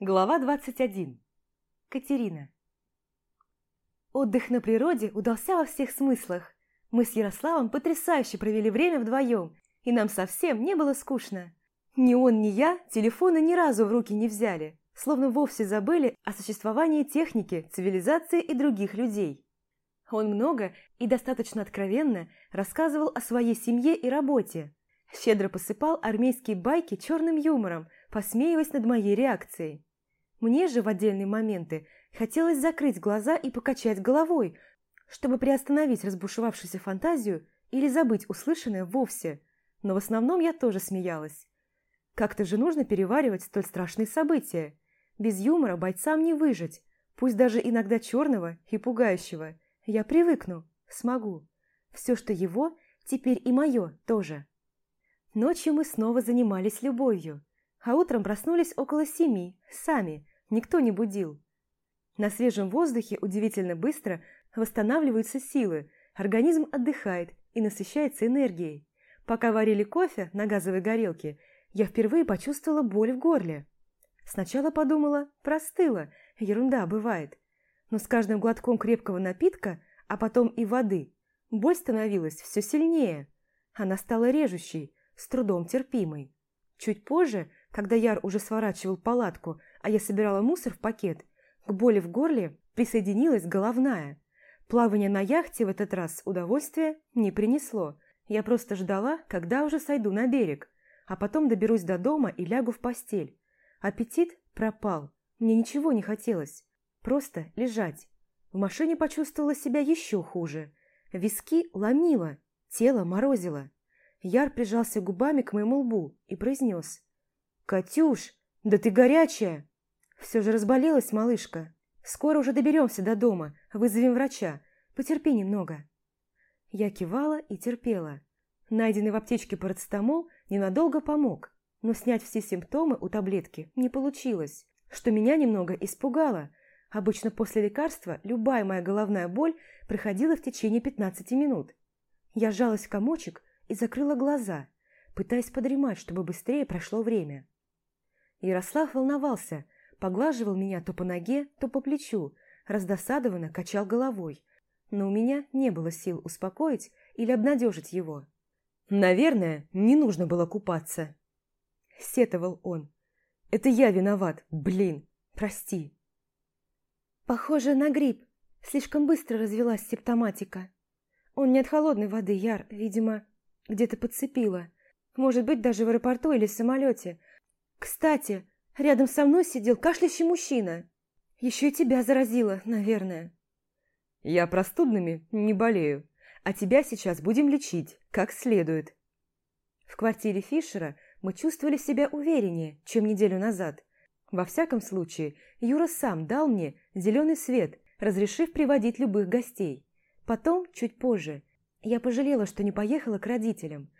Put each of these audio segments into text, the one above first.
Глава 21. Катерина. Отдых на природе удался во всех смыслах. Мы с Ярославом потрясающе провели время вдвоем, и нам совсем не было скучно. Ни он, ни я телефоны ни разу в руки не взяли, словно вовсе забыли о существовании техники, цивилизации и других людей. Он много и достаточно откровенно рассказывал о своей семье и работе, щедро посыпал армейские байки черным юмором, посмеиваясь над моей реакцией. Мне же в отдельные моменты хотелось закрыть глаза и покачать головой, чтобы приостановить разбушевавшуюся фантазию или забыть услышанное вовсе, но в основном я тоже смеялась. Как-то же нужно переваривать столь страшные события. Без юмора бойцам не выжить, пусть даже иногда черного и пугающего. Я привыкну, смогу. Все, что его, теперь и мое тоже. Ночью мы снова занимались любовью, а утром проснулись около семи, сами, Никто не будил. На свежем воздухе удивительно быстро восстанавливаются силы, организм отдыхает и насыщается энергией. Пока варили кофе на газовой горелке, я впервые почувствовала боль в горле. Сначала подумала, простыла, ерунда бывает. Но с каждым глотком крепкого напитка, а потом и воды, боль становилась все сильнее. Она стала режущей, с трудом терпимой. Чуть позже, когда Яр уже сворачивал палатку, а я собирала мусор в пакет, к боли в горле присоединилась головная. Плавание на яхте в этот раз удовольствия не принесло. Я просто ждала, когда уже сойду на берег, а потом доберусь до дома и лягу в постель. Аппетит пропал. Мне ничего не хотелось. Просто лежать. В машине почувствовала себя еще хуже. Виски ломило, тело морозило. Яр прижался губами к моему лбу и произнес. «Катюш, да ты горячая!» Все же разболелась малышка. Скоро уже доберемся до дома, вызовем врача. Потерпи немного. Я кивала и терпела. Найденный в аптечке парацетамол ненадолго помог, но снять все симптомы у таблетки не получилось, что меня немного испугало. Обычно после лекарства любая моя головная боль проходила в течение 15 минут. Я сжалась в комочек и закрыла глаза, пытаясь подремать, чтобы быстрее прошло время. Ярослав волновался – поглаживал меня то по ноге, то по плечу, раздосадованно качал головой. Но у меня не было сил успокоить или обнадежить его. «Наверное, не нужно было купаться», – сетовал он. «Это я виноват, блин, прости». «Похоже на грипп. Слишком быстро развелась симптоматика. Он не от холодной воды, Яр, видимо, где-то подцепила. Может быть, даже в аэропорту или в самолете. Кстати, Рядом со мной сидел кашляющий мужчина. Еще и тебя заразило, наверное. Я простудными не болею, а тебя сейчас будем лечить, как следует. В квартире Фишера мы чувствовали себя увереннее, чем неделю назад. Во всяком случае, Юра сам дал мне зеленый свет, разрешив приводить любых гостей. Потом, чуть позже, я пожалела, что не поехала к родителям.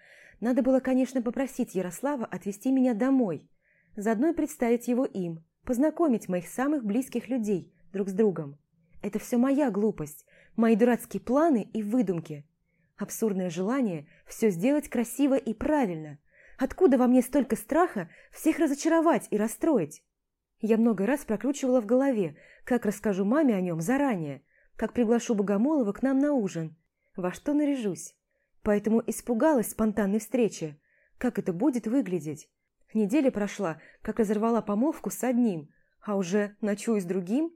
Надо было, конечно, попросить Ярослава отвезти меня домой – заодно и представить его им, познакомить моих самых близких людей друг с другом. Это все моя глупость, мои дурацкие планы и выдумки. Абсурдное желание все сделать красиво и правильно. Откуда во мне столько страха всех разочаровать и расстроить? Я много раз прокручивала в голове, как расскажу маме о нем заранее, как приглашу Богомолова к нам на ужин, во что наряжусь. Поэтому испугалась спонтанной встречи. Как это будет выглядеть? Неделя прошла, как разорвала помолвку с одним, а уже ночую с другим?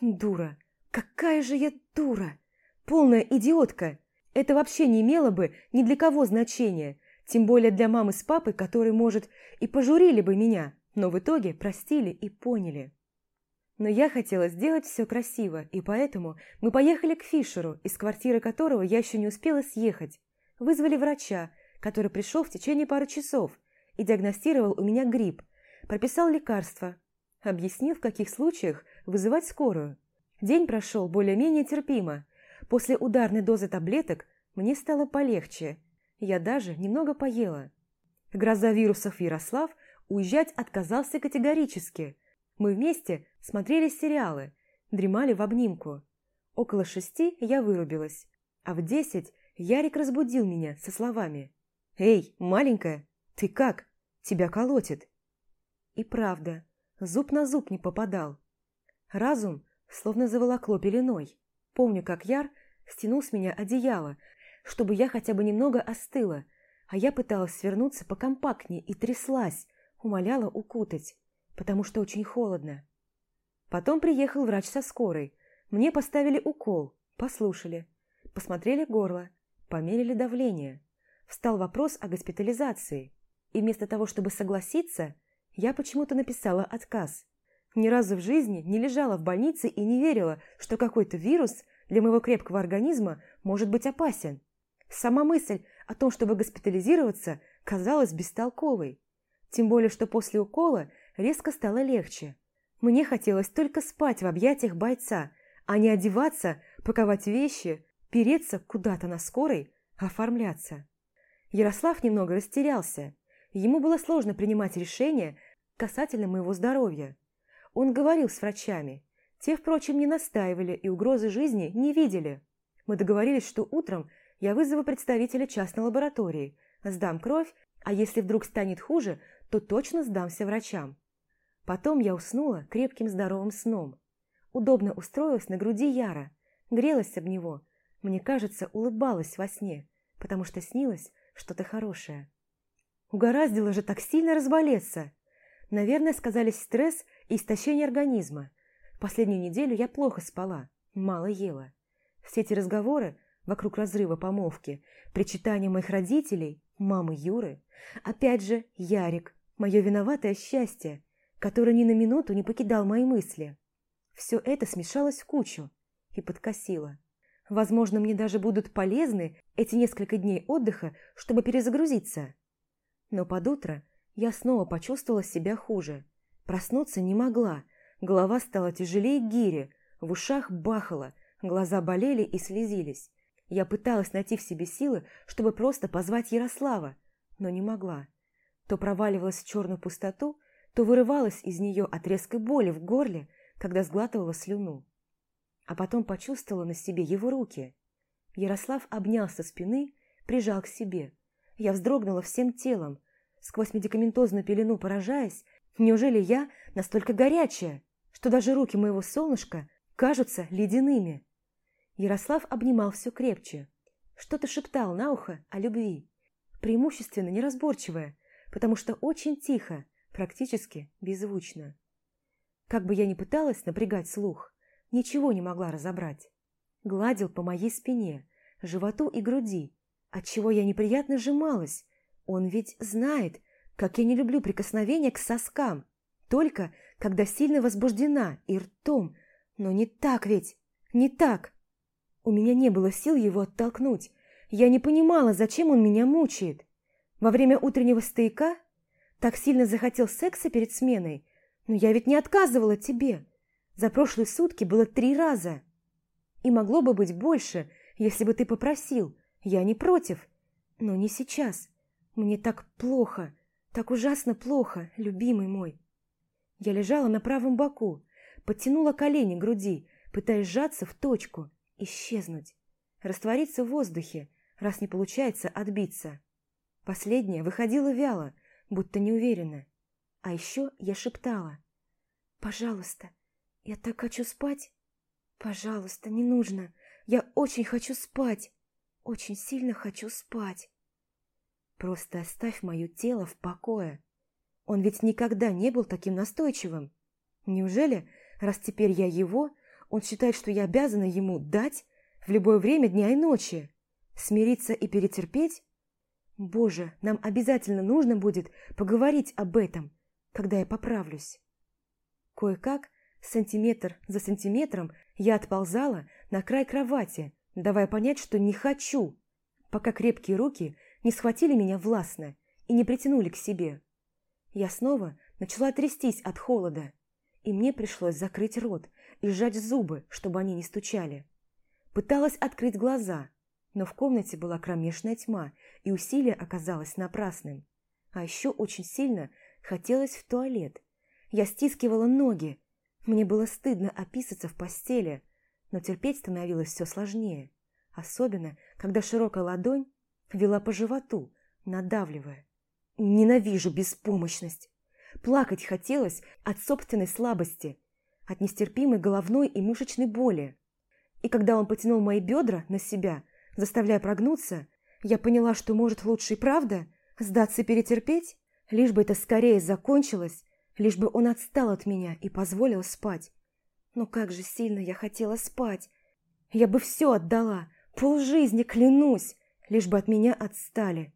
Дура! Какая же я дура! Полная идиотка! Это вообще не имело бы ни для кого значения, тем более для мамы с папой, которые, может, и пожурили бы меня, но в итоге простили и поняли. Но я хотела сделать все красиво, и поэтому мы поехали к Фишеру, из квартиры которого я еще не успела съехать. Вызвали врача, который пришел в течение пары часов – и диагностировал у меня грипп, прописал лекарства, объяснил, в каких случаях вызывать скорую. День прошел более-менее терпимо. После ударной дозы таблеток мне стало полегче. Я даже немного поела. Гроза вирусов Ярослав уезжать отказался категорически. Мы вместе смотрели сериалы, дремали в обнимку. Около шести я вырубилась, а в десять Ярик разбудил меня со словами «Эй, маленькая, «Ты как? Тебя колотит». И правда, зуб на зуб не попадал. Разум словно заволокло пеленой. Помню, как Яр стянул с меня одеяло, чтобы я хотя бы немного остыла, а я пыталась свернуться покомпактнее и тряслась, умоляла укутать, потому что очень холодно. Потом приехал врач со скорой. Мне поставили укол, послушали, посмотрели горло, померили давление. Встал вопрос о госпитализации, и вместо того, чтобы согласиться, я почему-то написала отказ. Ни разу в жизни не лежала в больнице и не верила, что какой-то вирус для моего крепкого организма может быть опасен. Сама мысль о том, чтобы госпитализироваться, казалась бестолковой. Тем более, что после укола резко стало легче. Мне хотелось только спать в объятиях бойца, а не одеваться, паковать вещи, переться куда-то на скорой, оформляться. Ярослав немного растерялся. Ему было сложно принимать решения касательно моего здоровья. Он говорил с врачами. Те, впрочем, не настаивали и угрозы жизни не видели. Мы договорились, что утром я вызову представителя частной лаборатории, сдам кровь, а если вдруг станет хуже, то точно сдамся врачам. Потом я уснула крепким здоровым сном. Удобно устроилась на груди Яра, грелась об него. Мне кажется, улыбалась во сне, потому что снилось что-то хорошее. Угораздило же так сильно разболеться. Наверное, сказались стресс и истощение организма. Последнюю неделю я плохо спала, мало ела. Все эти разговоры вокруг разрыва помолвки, причитания моих родителей, мамы Юры. Опять же, Ярик, мое виноватое счастье, которое ни на минуту не покидал мои мысли. Все это смешалось в кучу и подкосило. Возможно, мне даже будут полезны эти несколько дней отдыха, чтобы перезагрузиться. Но под утро я снова почувствовала себя хуже. Проснуться не могла, голова стала тяжелее гири, в ушах бахало, глаза болели и слезились. Я пыталась найти в себе силы, чтобы просто позвать Ярослава, но не могла. То проваливалась в черную пустоту, то вырывалась из нее от резкой боли в горле, когда сглатывала слюну. А потом почувствовала на себе его руки. Ярослав обнял со спины, прижал к себе. Я вздрогнула всем телом, сквозь медикаментозную пелену поражаясь, неужели я настолько горячая, что даже руки моего солнышка кажутся ледяными? Ярослав обнимал все крепче. Что-то шептал на ухо о любви. Преимущественно неразборчивое, потому что очень тихо, практически беззвучно. Как бы я ни пыталась напрягать слух, ничего не могла разобрать. Гладил по моей спине, животу и груди, отчего я неприятно сжималась. Он ведь знает, как я не люблю прикосновения к соскам, только когда сильно возбуждена и ртом, но не так ведь, не так. У меня не было сил его оттолкнуть. Я не понимала, зачем он меня мучает. Во время утреннего стейка так сильно захотел секса перед сменой. Но я ведь не отказывала тебе. За прошлые сутки было три раза. И могло бы быть больше, если бы ты попросил. Я не против. Но не сейчас. Мне так плохо, так ужасно плохо, любимый мой. Я лежала на правом боку, подтянула колени к груди, пытаясь сжаться в точку – исчезнуть, раствориться в воздухе, раз не получается отбиться. Последнее выходило вяло, будто неуверенно. А еще я шептала. «Пожалуйста, я так хочу спать. Пожалуйста, не нужно. Я очень хочу спать. Очень сильно хочу спать. Просто оставь мое тело в покое. Он ведь никогда не был таким настойчивым. Неужели, раз теперь я его, он считает, что я обязана ему дать в любое время дня и ночи. Смириться и перетерпеть? Боже, нам обязательно нужно будет поговорить об этом, когда я поправлюсь. Кое-как, сантиметр за сантиметром, я отползала на край кровати, давая понять, что не хочу, пока крепкие руки не схватили меня властно и не притянули к себе. Я снова начала трястись от холода, и мне пришлось закрыть рот, и сжать зубы, чтобы они не стучали. Пыталась открыть глаза, но в комнате была кромешная тьма, и усилие оказалось напрасным. А еще очень сильно хотелось в туалет. Я стискивала ноги. Мне было стыдно описаться в постели, но терпеть становилось все сложнее. Особенно, когда широкая ладонь вела по животу, надавливая. Ненавижу беспомощность. Плакать хотелось от собственной слабости, от нестерпимой головной и мышечной боли. И когда он потянул мои бедра на себя, заставляя прогнуться, я поняла, что может лучше и правда сдаться и перетерпеть, лишь бы это скорее закончилось, лишь бы он отстал от меня и позволил спать. Но как же сильно я хотела спать! Я бы все отдала, полжизни, клянусь, лишь бы от меня отстали.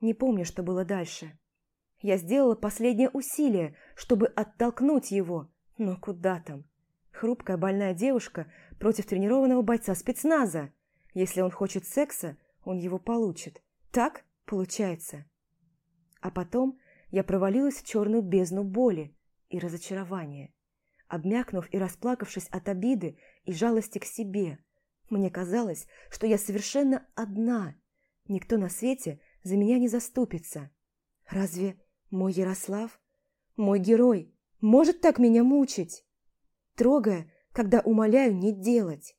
Не помню, что было дальше. Я сделала последнее усилие, чтобы оттолкнуть его, но куда там? Хрупкая больная девушка против тренированного бойца спецназа. Если он хочет секса, он его получит. Так получается. А потом я провалилась в черную бездну боли и разочарования. Обмякнув и расплакавшись от обиды и жалости к себе, мне казалось, что я совершенно одна. Никто на свете за меня не заступится. Разве мой Ярослав, мой герой, может так меня мучить? Трогая, когда умоляю не делать.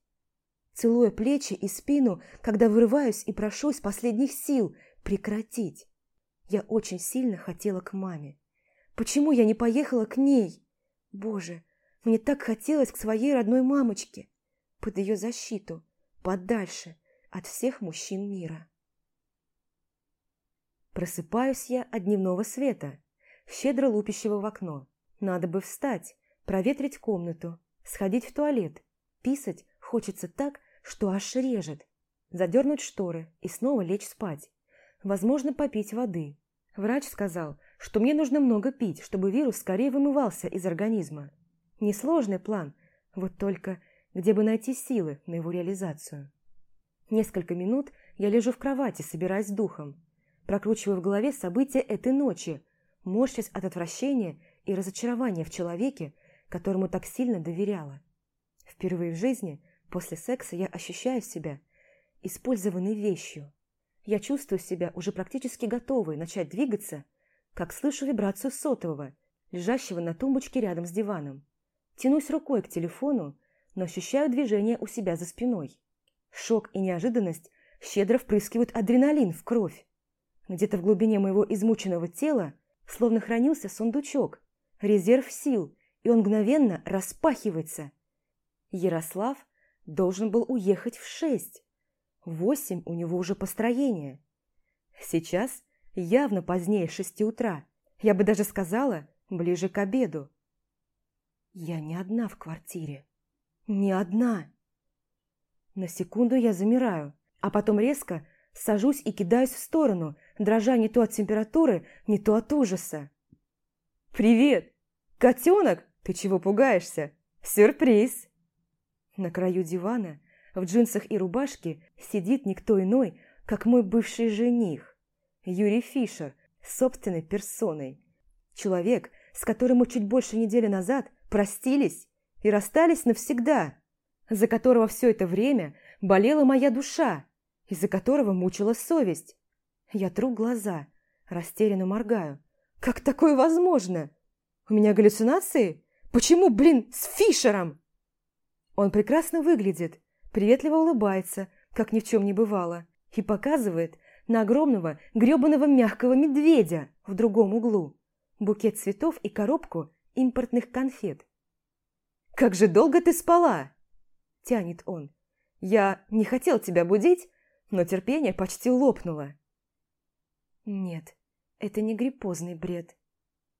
Целуя плечи и спину, когда вырываюсь и прошу из последних сил прекратить. Я очень сильно хотела к маме. Почему я не поехала к ней? Боже, мне так хотелось к своей родной мамочке, под ее защиту, подальше от всех мужчин мира. Просыпаюсь я от дневного света, щедро лупящего в окно. Надо бы встать, проветрить комнату, сходить в туалет. Писать хочется так, что аж режет. Задернуть шторы и снова лечь спать. Возможно, попить воды. Врач сказал, что мне нужно много пить, чтобы вирус скорее вымывался из организма. Несложный план, вот только где бы найти силы на его реализацию. Несколько минут я лежу в кровати, собираясь с духом прокручивая в голове события этой ночи, морщась от отвращения и разочарования в человеке, которому так сильно доверяла. Впервые в жизни после секса я ощущаю себя использованной вещью. Я чувствую себя уже практически готовой начать двигаться, как слышу вибрацию сотового, лежащего на тумбочке рядом с диваном. Тянусь рукой к телефону, но ощущаю движение у себя за спиной. Шок и неожиданность щедро впрыскивают адреналин в кровь. Где-то в глубине моего измученного тела словно хранился сундучок, резерв сил, и он мгновенно распахивается. Ярослав должен был уехать в шесть. Восемь у него уже построение. Сейчас явно позднее шести утра. Я бы даже сказала, ближе к обеду. Я не одна в квартире. Не одна. На секунду я замираю, а потом резко Сажусь и кидаюсь в сторону, дрожа не то от температуры, не то от ужаса. «Привет! Котенок! Ты чего пугаешься? Сюрприз!» На краю дивана, в джинсах и рубашке, сидит никто иной, как мой бывший жених, Юрий Фишер, собственной персоной. Человек, с которым мы чуть больше недели назад простились и расстались навсегда, за которого все это время болела моя душа, из-за которого мучила совесть. Я тру глаза, растерянно моргаю. Как такое возможно? У меня галлюцинации? Почему, блин, с Фишером? Он прекрасно выглядит, приветливо улыбается, как ни в чем не бывало, и показывает на огромного гребаного мягкого медведя в другом углу, букет цветов и коробку импортных конфет. «Как же долго ты спала!» – тянет он. «Я не хотел тебя будить, но терпение почти лопнуло. Нет, это не гриппозный бред.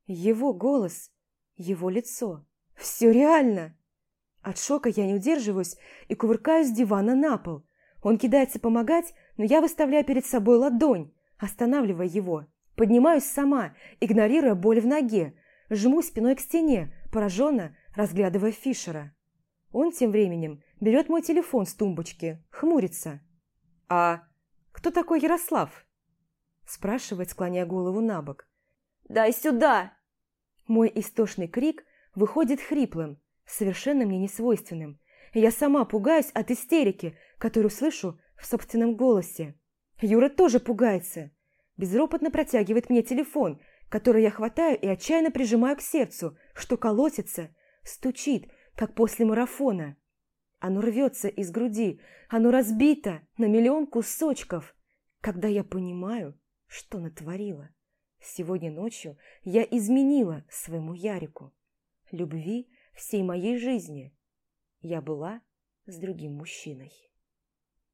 Его голос, его лицо. Все реально. От шока я не удерживаюсь и кувыркаюсь с дивана на пол. Он кидается помогать, но я выставляю перед собой ладонь, останавливая его. Поднимаюсь сама, игнорируя боль в ноге, жму спиной к стене, пораженно разглядывая Фишера. Он тем временем берет мой телефон с тумбочки, хмурится. «А кто такой Ярослав?» спрашивает, склоняя голову на бок. «Дай сюда!» Мой истошный крик выходит хриплым, совершенно мне несвойственным. Я сама пугаюсь от истерики, которую слышу в собственном голосе. Юра тоже пугается. Безропотно протягивает мне телефон, который я хватаю и отчаянно прижимаю к сердцу, что колотится, стучит, как после марафона. Оно рвется из груди, оно разбито на миллион кусочков, когда я понимаю, что натворила. Сегодня ночью я изменила своему Ярику. Любви всей моей жизни. Я была с другим мужчиной.